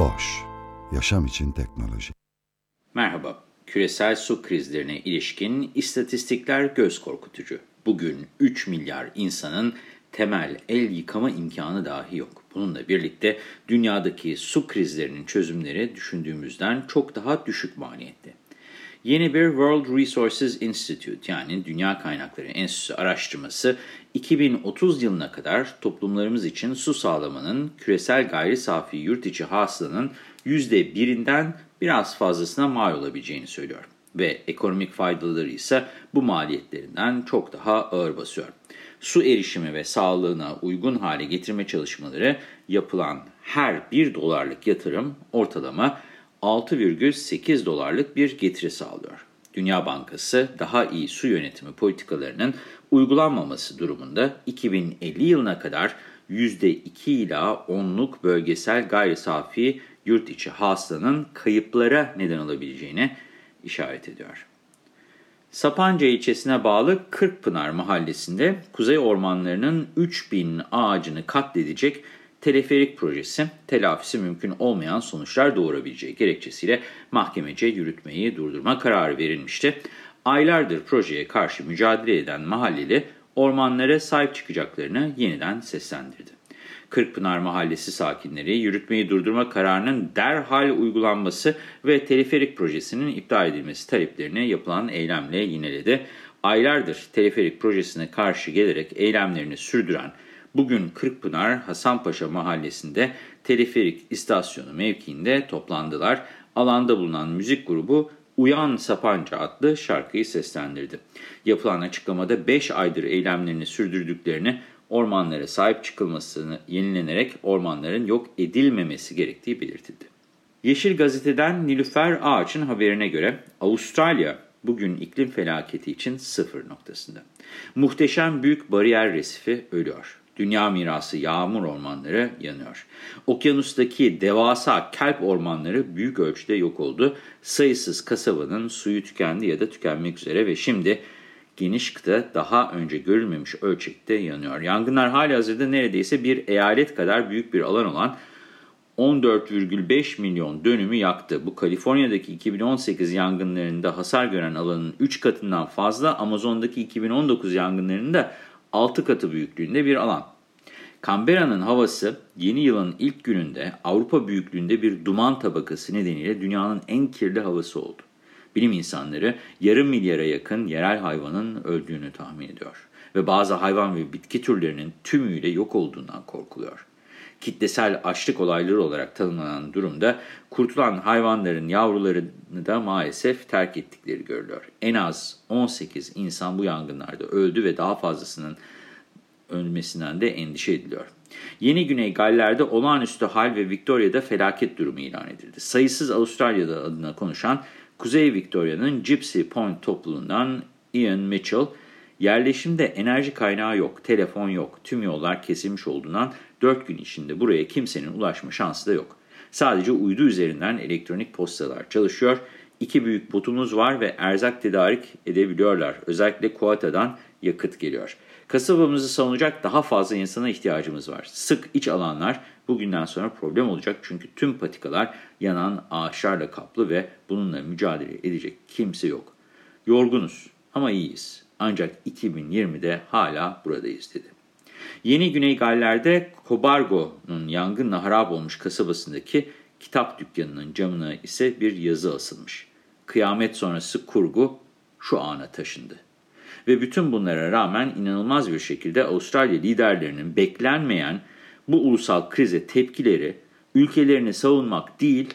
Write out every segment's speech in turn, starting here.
Boş, yaşam için teknoloji. Merhaba, küresel su krizlerine ilişkin istatistikler göz korkutucu. Bugün 3 milyar insanın temel el yıkama imkanı dahi yok. Bununla birlikte dünyadaki su krizlerinin çözümleri düşündüğümüzden çok daha düşük maliyette. Yeni bir World Resources Institute yani Dünya Kaynakları Enstitüsü araştırması 2030 yılına kadar toplumlarımız için su sağlamanın küresel gayri safi yurt içi hasılanın %1'inden biraz fazlasına mal olabileceğini söylüyor. Ve ekonomik faydaları ise bu maliyetlerinden çok daha ağır basıyor. Su erişimi ve sağlığına uygun hale getirme çalışmaları yapılan her 1 dolarlık yatırım ortalama 6,8 dolarlık bir getiri sağlıyor. Dünya Bankası daha iyi su yönetimi politikalarının uygulanmaması durumunda 2050 yılına kadar %2 ila 10'luk bölgesel gayri safi yurt içi hasılanın kayıplara neden olabileceğine işaret ediyor. Sapanca ilçesine bağlı Kırkpınar mahallesinde kuzey ormanlarının 3000 ağacını katledecek teleferik projesi telafisi mümkün olmayan sonuçlar doğurabileceği gerekçesiyle mahkemece yürütmeyi durdurma kararı verilmişti. Aylardır projeye karşı mücadele eden mahalleli ormanlara sahip çıkacaklarını yeniden seslendirdi. Kırkpınar Mahallesi sakinleri yürütmeyi durdurma kararının derhal uygulanması ve teleferik projesinin iptal edilmesi taleplerini yapılan eylemle yineledi. Aylardır teleferik projesine karşı gelerek eylemlerini sürdüren bugün Kırkpınar Hasanpaşa Mahallesi'nde teleferik istasyonu mevkiinde toplandılar. Alanda bulunan müzik grubu Uyan Sapanca adlı şarkıyı seslendirdi. Yapılan açıklamada 5 aydır eylemlerini sürdürdüklerini ormanlara sahip çıkılmasını yenilenerek ormanların yok edilmemesi gerektiği belirtildi. Yeşil Gazete'den Nilüfer Ağaç'ın haberine göre Avustralya bugün iklim felaketi için sıfır noktasında. Muhteşem büyük bariyer resifi ölüyor. Dünya mirası yağmur ormanları yanıyor. Okyanustaki devasa kelp ormanları büyük ölçüde yok oldu. Sayısız kasabanın suyu tükendi ya da tükenmek üzere ve şimdi geniş kıta daha önce görülmemiş ölçekte yanıyor. Yangınlar hali hazırda neredeyse bir eyalet kadar büyük bir alan olan 14,5 milyon dönümü yaktı. Bu Kaliforniya'daki 2018 yangınlarında hasar gören alanın 3 katından fazla, Amazon'daki 2019 yangınlarının da 6 katı büyüklüğünde bir alan. Canberra'nın havası yeni yılın ilk gününde Avrupa büyüklüğünde bir duman tabakası nedeniyle dünyanın en kirli havası oldu. Bilim insanları yarım milyara yakın yerel hayvanın öldüğünü tahmin ediyor ve bazı hayvan ve bitki türlerinin tümüyle yok olduğundan korkuluyor. Kitlesel açlık olayları olarak tanımlanan durumda kurtulan hayvanların yavrularını da maalesef terk ettikleri görülüyor. En az 18 insan bu yangınlarda öldü ve daha fazlasının ölmesinden de endişe ediliyor. Yeni Güney Galler'de olağanüstü hal ve Victoria'da felaket durumu ilan edildi. Sayısız Avustralya'da adına konuşan Kuzey Victoria'nın Gypsy Point topluluğundan Ian Mitchell, yerleşimde enerji kaynağı yok, telefon yok, tüm yollar kesilmiş olduğundan 4 gün içinde buraya kimsenin ulaşma şansı da yok. Sadece uydu üzerinden elektronik postalar çalışıyor. İki büyük botumuz var ve erzak tedarik edebiliyorlar. Özellikle Kuata'dan yakıt geliyor. Kasabamızı savunacak daha fazla insana ihtiyacımız var. Sık iç alanlar bugünden sonra problem olacak çünkü tüm patikalar yanan ağaçlarla kaplı ve bununla mücadele edecek kimse yok. Yorgunuz ama iyiyiz. Ancak 2020'de hala buradayız dedi. Yeni Güney Galler'de Cobargo'nun yangınla harap olmuş kasabasındaki kitap dükkanının camına ise bir yazı asılmış. Kıyamet sonrası kurgu şu ana taşındı. Ve bütün bunlara rağmen inanılmaz bir şekilde Avustralya liderlerinin beklenmeyen bu ulusal krize tepkileri ülkelerini savunmak değil,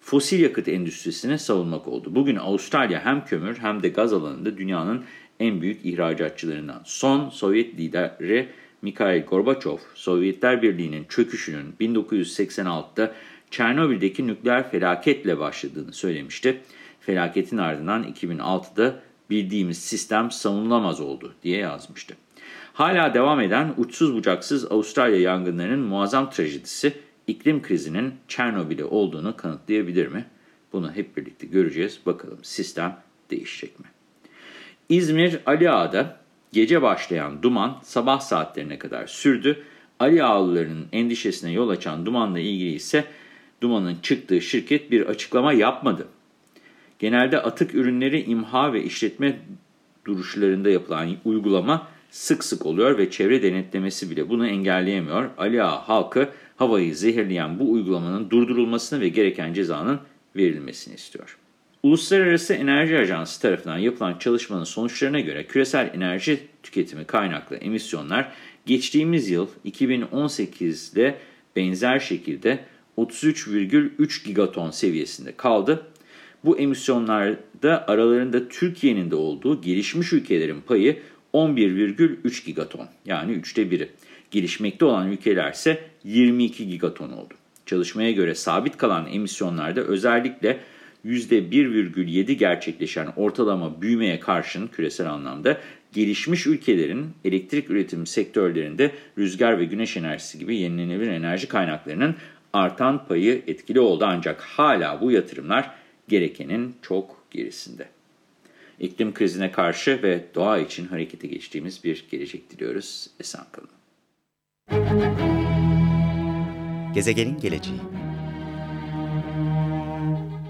fosil yakıt endüstrisini savunmak oldu. Bugün Avustralya hem kömür hem de gaz alanında dünyanın en büyük ihracatçılarından. Son Sovyet lideri Mikhail Gorbaçov, Sovyetler Birliği'nin çöküşünün 1986'da Çernobil'deki nükleer felaketle başladığını söylemişti. Felaketin ardından 2006'da bildiğimiz sistem savunulamaz oldu diye yazmıştı. Hala devam eden uçsuz bucaksız Avustralya yangınlarının muazzam trajedisi iklim krizinin Çernobil'e olduğunu kanıtlayabilir mi? Bunu hep birlikte göreceğiz. Bakalım sistem değişecek mi? İzmir Ali Ağa'da gece başlayan duman sabah saatlerine kadar sürdü. Ali Ağalılarının endişesine yol açan dumanla ilgili ise dumanın çıktığı şirket bir açıklama yapmadı. Genelde atık ürünleri imha ve işletme duruşlarında yapılan uygulama sık sık oluyor ve çevre denetlemesi bile bunu engelleyemiyor. Ali Ağa halkı havayı zehirleyen bu uygulamanın durdurulmasını ve gereken cezanın verilmesini istiyor. Uluslararası Enerji Ajansı tarafından yapılan çalışmanın sonuçlarına göre küresel enerji tüketimi kaynaklı emisyonlar geçtiğimiz yıl 2018'de benzer şekilde 33,3 gigaton seviyesinde kaldı. Bu emisyonlarda aralarında Türkiye'nin de olduğu gelişmiş ülkelerin payı 11,3 gigaton yani üçte biri. Gelişmekte olan ülkeler ise 22 gigaton oldu. Çalışmaya göre sabit kalan emisyonlarda özellikle %1,7 gerçekleşen ortalama büyümeye karşın küresel anlamda gelişmiş ülkelerin elektrik üretim sektörlerinde rüzgar ve güneş enerjisi gibi yenilenebilir enerji kaynaklarının artan payı etkili oldu ancak hala bu yatırımlar gerekenin çok gerisinde. İklim krizine karşı ve doğa için harekete geçtiğimiz bir gelecek diliyoruz. Esen kalın. Gezegenin geleceği